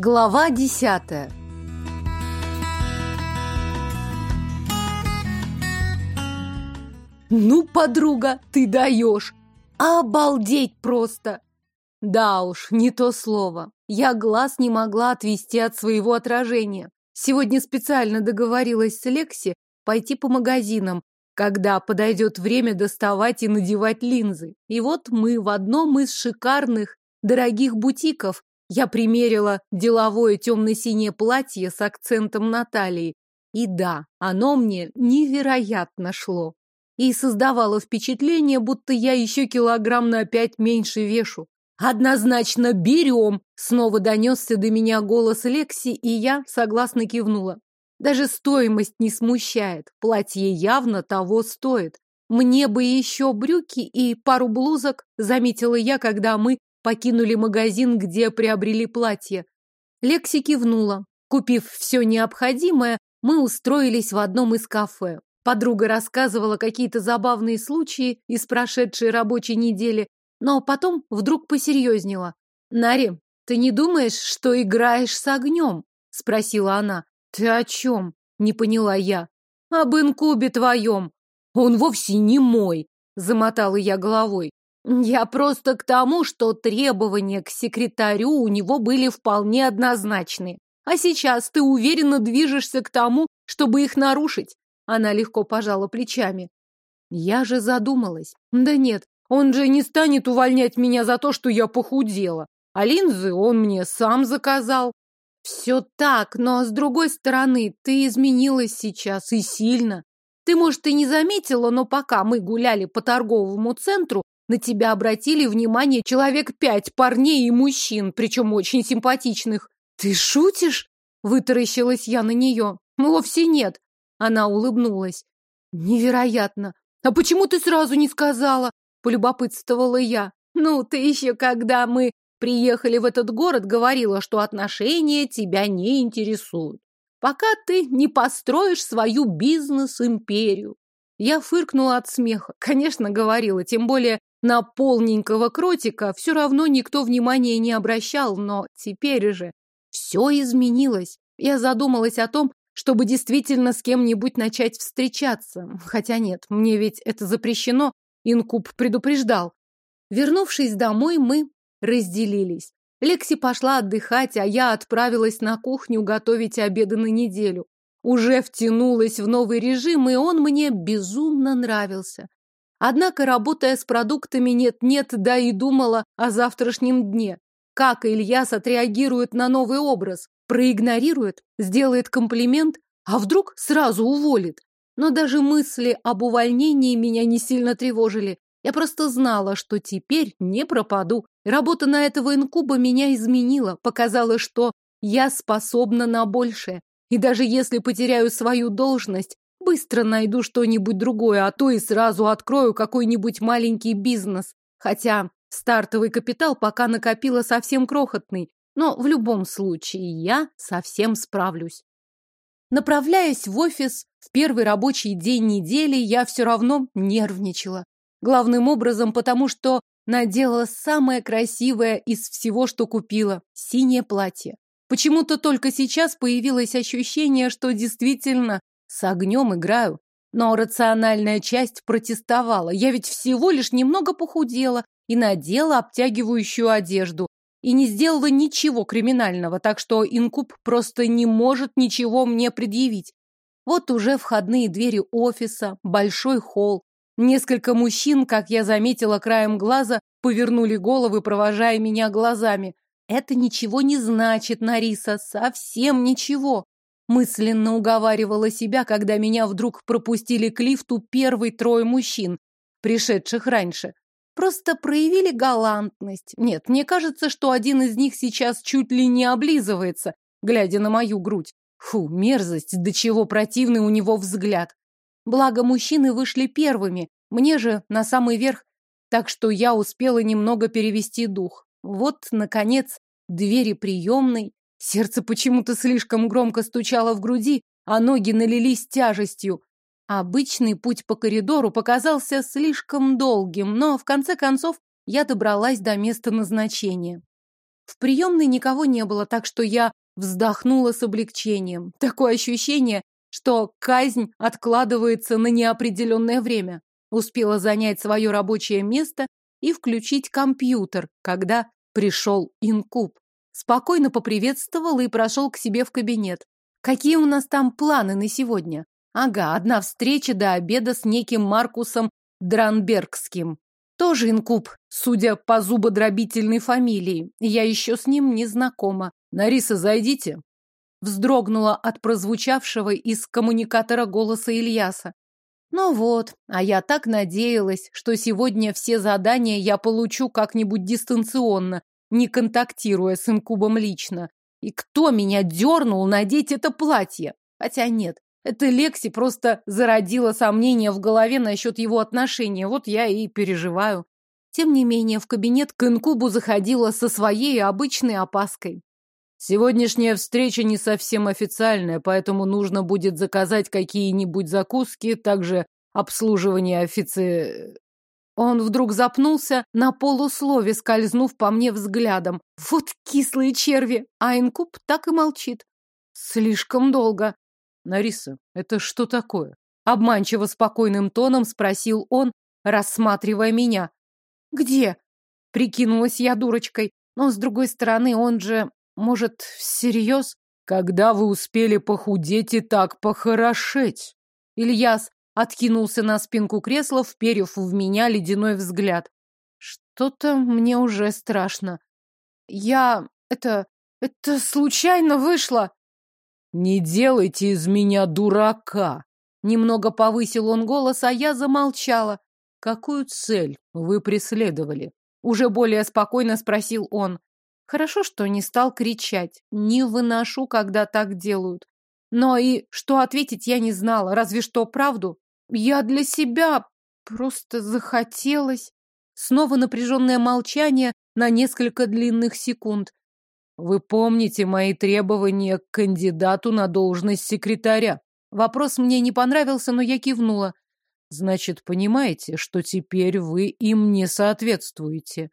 Глава десятая Ну, подруга, ты даешь! Обалдеть просто! Да уж, не то слово. Я глаз не могла отвести от своего отражения. Сегодня специально договорилась с Лекси пойти по магазинам, когда подойдет время доставать и надевать линзы. И вот мы в одном из шикарных, дорогих бутиков. Я примерила деловое темно-синее платье с акцентом на талии. И да, оно мне невероятно шло. И создавало впечатление, будто я еще килограмм на пять меньше вешу. «Однозначно берем!» Снова донесся до меня голос Лекси, и я согласно кивнула. Даже стоимость не смущает. Платье явно того стоит. Мне бы еще брюки и пару блузок, заметила я, когда мы покинули магазин, где приобрели платье. Лекси кивнула. Купив все необходимое, мы устроились в одном из кафе. Подруга рассказывала какие-то забавные случаи из прошедшей рабочей недели, но потом вдруг посерьезнела. «Нари, ты не думаешь, что играешь с огнем?» — спросила она. «Ты о чем?» — не поняла я. «Об инкубе твоем. Он вовсе не мой», — замотала я головой. «Я просто к тому, что требования к секретарю у него были вполне однозначны. А сейчас ты уверенно движешься к тому, чтобы их нарушить». Она легко пожала плечами. Я же задумалась. Да нет, он же не станет увольнять меня за то, что я похудела. А линзы он мне сам заказал. Все так, но с другой стороны, ты изменилась сейчас и сильно. Ты, может, и не заметила, но пока мы гуляли по торговому центру, на тебя обратили внимание человек пять парней и мужчин, причем очень симпатичных. Ты шутишь? Вытаращилась я на нее. Вовсе нет. Она улыбнулась. Невероятно. А почему ты сразу не сказала? полюбопытствовала я. Ну, ты еще, когда мы приехали в этот город, говорила, что отношения тебя не интересуют. Пока ты не построишь свою бизнес-империю. Я фыркнула от смеха. Конечно, говорила, тем более на полненького кротика все равно никто внимания не обращал, но теперь же все изменилось. Я задумалась о том, чтобы действительно с кем-нибудь начать встречаться. Хотя нет, мне ведь это запрещено, Инкуб предупреждал. Вернувшись домой, мы разделились. Лекси пошла отдыхать, а я отправилась на кухню готовить обеды на неделю. Уже втянулась в новый режим, и он мне безумно нравился. Однако, работая с продуктами нет-нет, да и думала о завтрашнем дне. Как Ильяс отреагирует на новый образ? Проигнорирует? Сделает комплимент? А вдруг сразу уволит? Но даже мысли об увольнении меня не сильно тревожили. Я просто знала, что теперь не пропаду. Работа на этого инкуба меня изменила, показала, что я способна на большее. И даже если потеряю свою должность, быстро найду что-нибудь другое, а то и сразу открою какой-нибудь маленький бизнес. Хотя стартовый капитал пока накопила совсем крохотный, но в любом случае я совсем справлюсь. Направляясь в офис в первый рабочий день недели, я все равно нервничала. Главным образом потому, что надела самое красивое из всего, что купила – синее платье. Почему-то только сейчас появилось ощущение, что действительно с огнем играю. Но рациональная часть протестовала. Я ведь всего лишь немного похудела и надела обтягивающую одежду, и не сделала ничего криминального, так что инкуб просто не может ничего мне предъявить. Вот уже входные двери офиса, большой холл. Несколько мужчин, как я заметила краем глаза, повернули головы, провожая меня глазами. Это ничего не значит, Нариса, совсем ничего. Мысленно уговаривала себя, когда меня вдруг пропустили к лифту первый трое мужчин, пришедших раньше. Просто проявили галантность. Нет, мне кажется, что один из них сейчас чуть ли не облизывается, глядя на мою грудь. Фу, мерзость, до чего противный у него взгляд. Благо, мужчины вышли первыми, мне же на самый верх, так что я успела немного перевести дух. Вот, наконец, двери приемной. Сердце почему-то слишком громко стучало в груди, а ноги налились тяжестью. Обычный путь по коридору показался слишком долгим, но в конце концов я добралась до места назначения. В приемной никого не было, так что я вздохнула с облегчением. Такое ощущение, что казнь откладывается на неопределенное время. Успела занять свое рабочее место и включить компьютер, когда пришел инкуб. Спокойно поприветствовал и прошел к себе в кабинет. Какие у нас там планы на сегодня? Ага, одна встреча до обеда с неким Маркусом Дранбергским. Тоже инкуб, судя по зубодробительной фамилии. Я еще с ним не знакома. Нариса, зайдите. Вздрогнула от прозвучавшего из коммуникатора голоса Ильяса. Ну вот, а я так надеялась, что сегодня все задания я получу как-нибудь дистанционно, не контактируя с инкубом лично. И кто меня дернул надеть это платье? Хотя нет, это Лекси просто зародила сомнения в голове насчет его отношения. Вот я и переживаю. Тем не менее, в кабинет к инкубу заходила со своей обычной опаской. Сегодняшняя встреча не совсем официальная, поэтому нужно будет заказать какие-нибудь закуски, также обслуживание офици... Он вдруг запнулся на полуслове, скользнув по мне взглядом. Вот кислые черви! А инкуб так и молчит. Слишком долго. Нариса, это что такое? Обманчиво спокойным тоном спросил он, рассматривая меня. Где? Прикинулась я дурочкой. Но, с другой стороны, он же, может, всерьез? Когда вы успели похудеть и так похорошеть? Ильяс откинулся на спинку кресла, вперев в меня ледяной взгляд. Что-то мне уже страшно. Я... это... это случайно вышло. Не делайте из меня дурака. Немного повысил он голос, а я замолчала. Какую цель вы преследовали? Уже более спокойно спросил он. Хорошо, что не стал кричать. Не выношу, когда так делают. Но и что ответить я не знала, разве что правду. Я для себя просто захотелось. Снова напряженное молчание на несколько длинных секунд. Вы помните мои требования к кандидату на должность секретаря? Вопрос мне не понравился, но я кивнула. Значит, понимаете, что теперь вы им не соответствуете.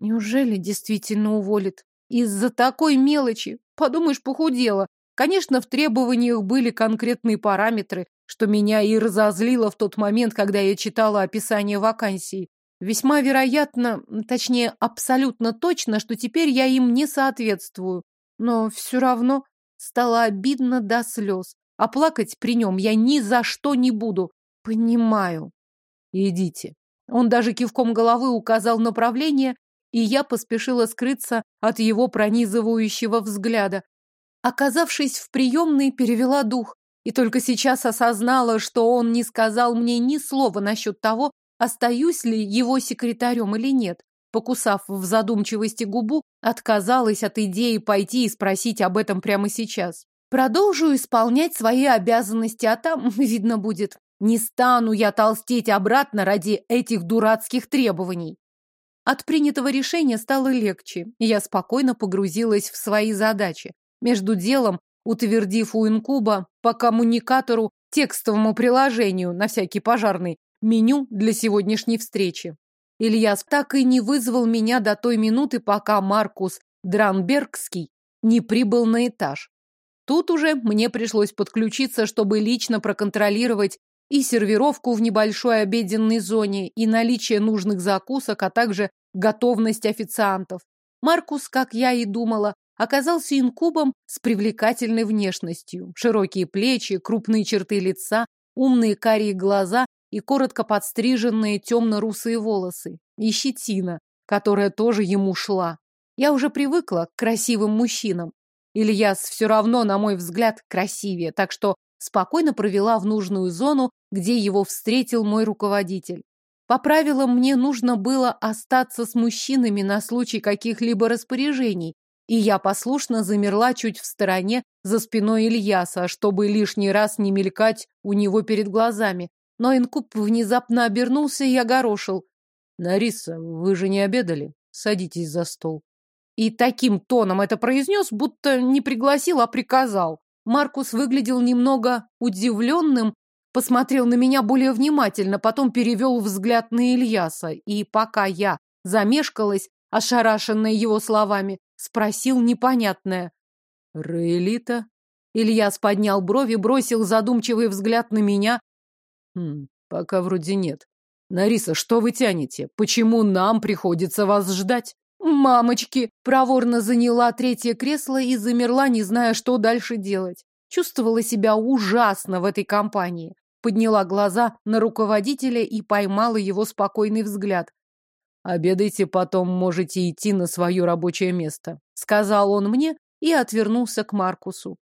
Неужели действительно уволит? Из-за такой мелочи. Подумаешь, похудела. Конечно, в требованиях были конкретные параметры, что меня и разозлило в тот момент, когда я читала описание вакансии. Весьма вероятно, точнее, абсолютно точно, что теперь я им не соответствую. Но все равно стало обидно до слез. А плакать при нем я ни за что не буду. Понимаю. Идите. Он даже кивком головы указал направление, и я поспешила скрыться от его пронизывающего взгляда. Оказавшись в приемной, перевела дух и только сейчас осознала, что он не сказал мне ни слова насчет того, остаюсь ли его секретарем или нет. Покусав в задумчивости губу, отказалась от идеи пойти и спросить об этом прямо сейчас. Продолжу исполнять свои обязанности, а там видно будет. Не стану я толстеть обратно ради этих дурацких требований. От принятого решения стало легче, и я спокойно погрузилась в свои задачи. Между делом утвердив у инкуба по коммуникатору текстовому приложению на всякий пожарный меню для сегодняшней встречи. Ильяс так и не вызвал меня до той минуты, пока Маркус Дранбергский не прибыл на этаж. Тут уже мне пришлось подключиться, чтобы лично проконтролировать и сервировку в небольшой обеденной зоне, и наличие нужных закусок, а также готовность официантов. Маркус, как я и думала, оказался инкубом с привлекательной внешностью. Широкие плечи, крупные черты лица, умные карие глаза и коротко подстриженные темно-русые волосы. И щетина, которая тоже ему шла. Я уже привыкла к красивым мужчинам. Ильяс все равно, на мой взгляд, красивее, так что спокойно провела в нужную зону, где его встретил мой руководитель. По правилам мне нужно было остаться с мужчинами на случай каких-либо распоряжений, и я послушно замерла чуть в стороне за спиной Ильяса, чтобы лишний раз не мелькать у него перед глазами. Но инкуб внезапно обернулся и огорошил. «Нариса, вы же не обедали? Садитесь за стол». И таким тоном это произнес, будто не пригласил, а приказал. Маркус выглядел немного удивленным, посмотрел на меня более внимательно, потом перевел взгляд на Ильяса, и пока я замешкалась, ошарашенная его словами, Спросил непонятное. Раэлита? Ильяс поднял брови, бросил задумчивый взгляд на меня. Хм, пока вроде нет. Нариса, что вы тянете? Почему нам приходится вас ждать? Мамочки! Проворно заняла третье кресло и замерла, не зная, что дальше делать. Чувствовала себя ужасно в этой компании. Подняла глаза на руководителя и поймала его спокойный взгляд. «Обедайте, потом можете идти на свое рабочее место», — сказал он мне и отвернулся к Маркусу.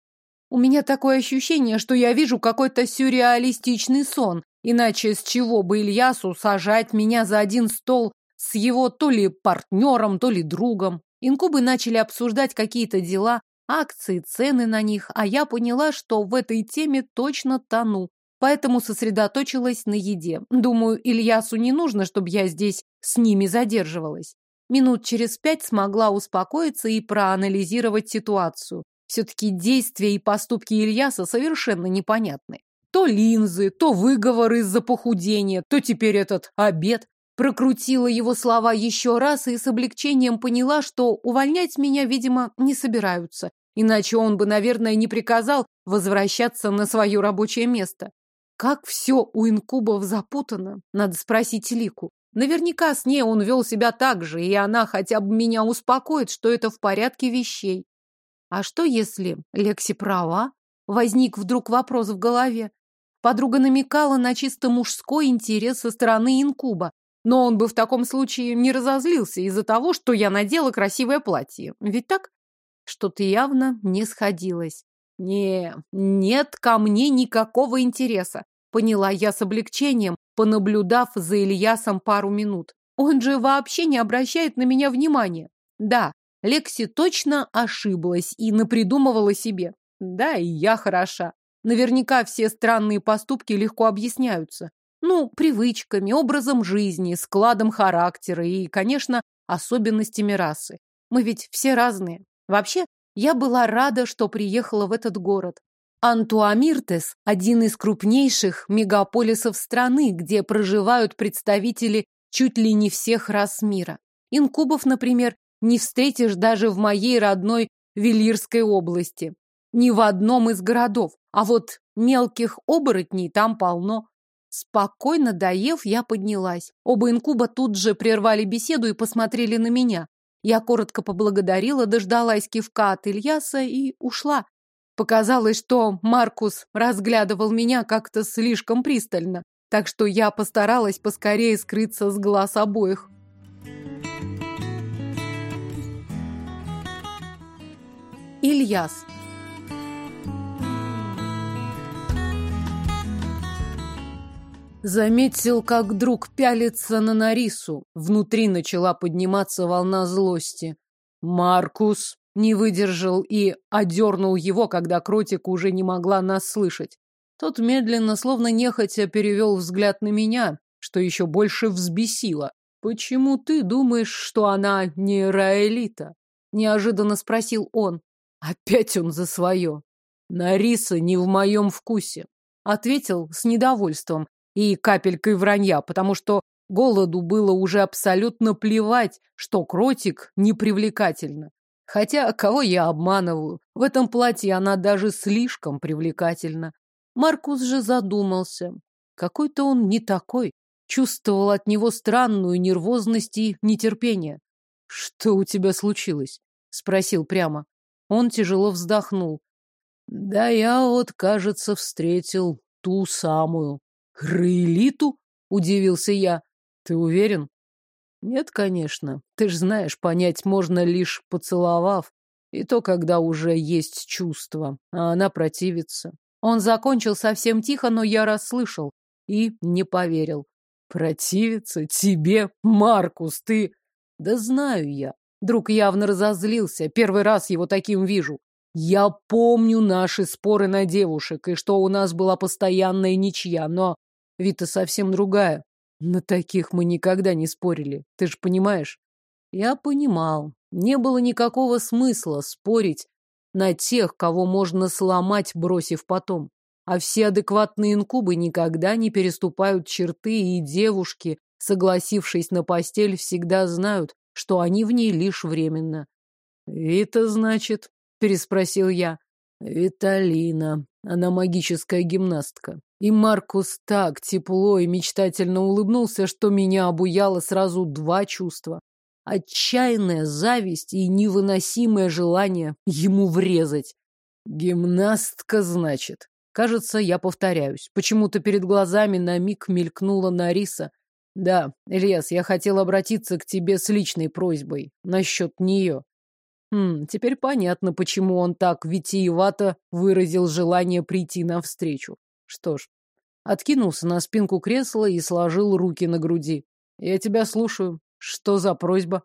У меня такое ощущение, что я вижу какой-то сюрреалистичный сон, иначе с чего бы Ильясу сажать меня за один стол с его то ли партнером, то ли другом. Инкубы начали обсуждать какие-то дела, акции, цены на них, а я поняла, что в этой теме точно тону, поэтому сосредоточилась на еде. Думаю, Ильясу не нужно, чтобы я здесь с ними задерживалась. Минут через пять смогла успокоиться и проанализировать ситуацию. Все-таки действия и поступки Ильяса совершенно непонятны. То линзы, то выговор из-за похудения, то теперь этот обед. Прокрутила его слова еще раз и с облегчением поняла, что увольнять меня, видимо, не собираются. Иначе он бы, наверное, не приказал возвращаться на свое рабочее место. Как все у инкубов запутано, надо спросить Лику. Наверняка с ней он вел себя так же, и она хотя бы меня успокоит, что это в порядке вещей. А что если Лекси права? Возник вдруг вопрос в голове. Подруга намекала на чисто мужской интерес со стороны инкуба, но он бы в таком случае не разозлился из-за того, что я надела красивое платье. Ведь так? Что-то явно не сходилось. Не, нет ко мне никакого интереса. Поняла я с облегчением, понаблюдав за Ильясом пару минут. Он же вообще не обращает на меня внимания. Да, Лекси точно ошиблась и напридумывала себе. Да, и я хороша. Наверняка все странные поступки легко объясняются. Ну, привычками, образом жизни, складом характера и, конечно, особенностями расы. Мы ведь все разные. Вообще, я была рада, что приехала в этот город. Антуамиртес – один из крупнейших мегаполисов страны, где проживают представители чуть ли не всех рас мира. Инкубов, например, не встретишь даже в моей родной Вилирской области. Ни в одном из городов. А вот мелких оборотней там полно. Спокойно доев, я поднялась. Оба инкуба тут же прервали беседу и посмотрели на меня. Я коротко поблагодарила, дождалась кивка от Ильяса и ушла. Показалось, что Маркус разглядывал меня как-то слишком пристально, так что я постаралась поскорее скрыться с глаз обоих. Ильяс Заметил, как друг пялится на Нарису. Внутри начала подниматься волна злости. Маркус не выдержал и одернул его, когда Кротик уже не могла нас слышать. Тот медленно, словно нехотя, перевел взгляд на меня, что еще больше взбесило. «Почему ты думаешь, что она не Раэлита?» — неожиданно спросил он. Опять он за свое. Нариса не в моем вкусе. Ответил с недовольством, и капелькой вранья, потому что голоду было уже абсолютно плевать, что кротик непривлекательно. Хотя кого я обманываю? В этом платье она даже слишком привлекательна. Маркус же задумался. Какой-то он не такой. Чувствовал от него странную нервозность и нетерпение. «Что у тебя случилось?» — спросил прямо. Он тяжело вздохнул. «Да я вот, кажется, встретил ту самую. Раэлиту? Удивился я. Ты уверен? Нет, конечно. Ты ж знаешь, понять можно лишь поцеловав. И то, когда уже есть чувство. А она противится. Он закончил совсем тихо, но я расслышал. И не поверил. Противится? Тебе? Маркус, ты... Да знаю я. Друг явно разозлился. Первый раз его таким вижу. Я помню наши споры на девушек, и что у нас была постоянная ничья, но Вита совсем другая. На таких мы никогда не спорили, ты же понимаешь? Я понимал. Не было никакого смысла спорить на тех, кого можно сломать, бросив потом. А все адекватные инкубы никогда не переступают черты, и девушки, согласившись на постель, всегда знают, что они в ней лишь временно. «Вита, значит?» — переспросил я. «Виталина. Она магическая гимнастка. И Маркус так тепло и мечтательно улыбнулся, что меня обуяло сразу два чувства. Отчаянная зависть и невыносимое желание ему врезать. Гимнастка, значит. Кажется, я повторяюсь. Почему-то перед глазами на миг мелькнула Нариса. Да, Ильяс, я хотел обратиться к тебе с личной просьбой насчет нее. Хм, теперь понятно, почему он так витиевато выразил желание прийти навстречу. Что ж, откинулся на спинку кресла и сложил руки на груди. Я тебя слушаю. Что за просьба?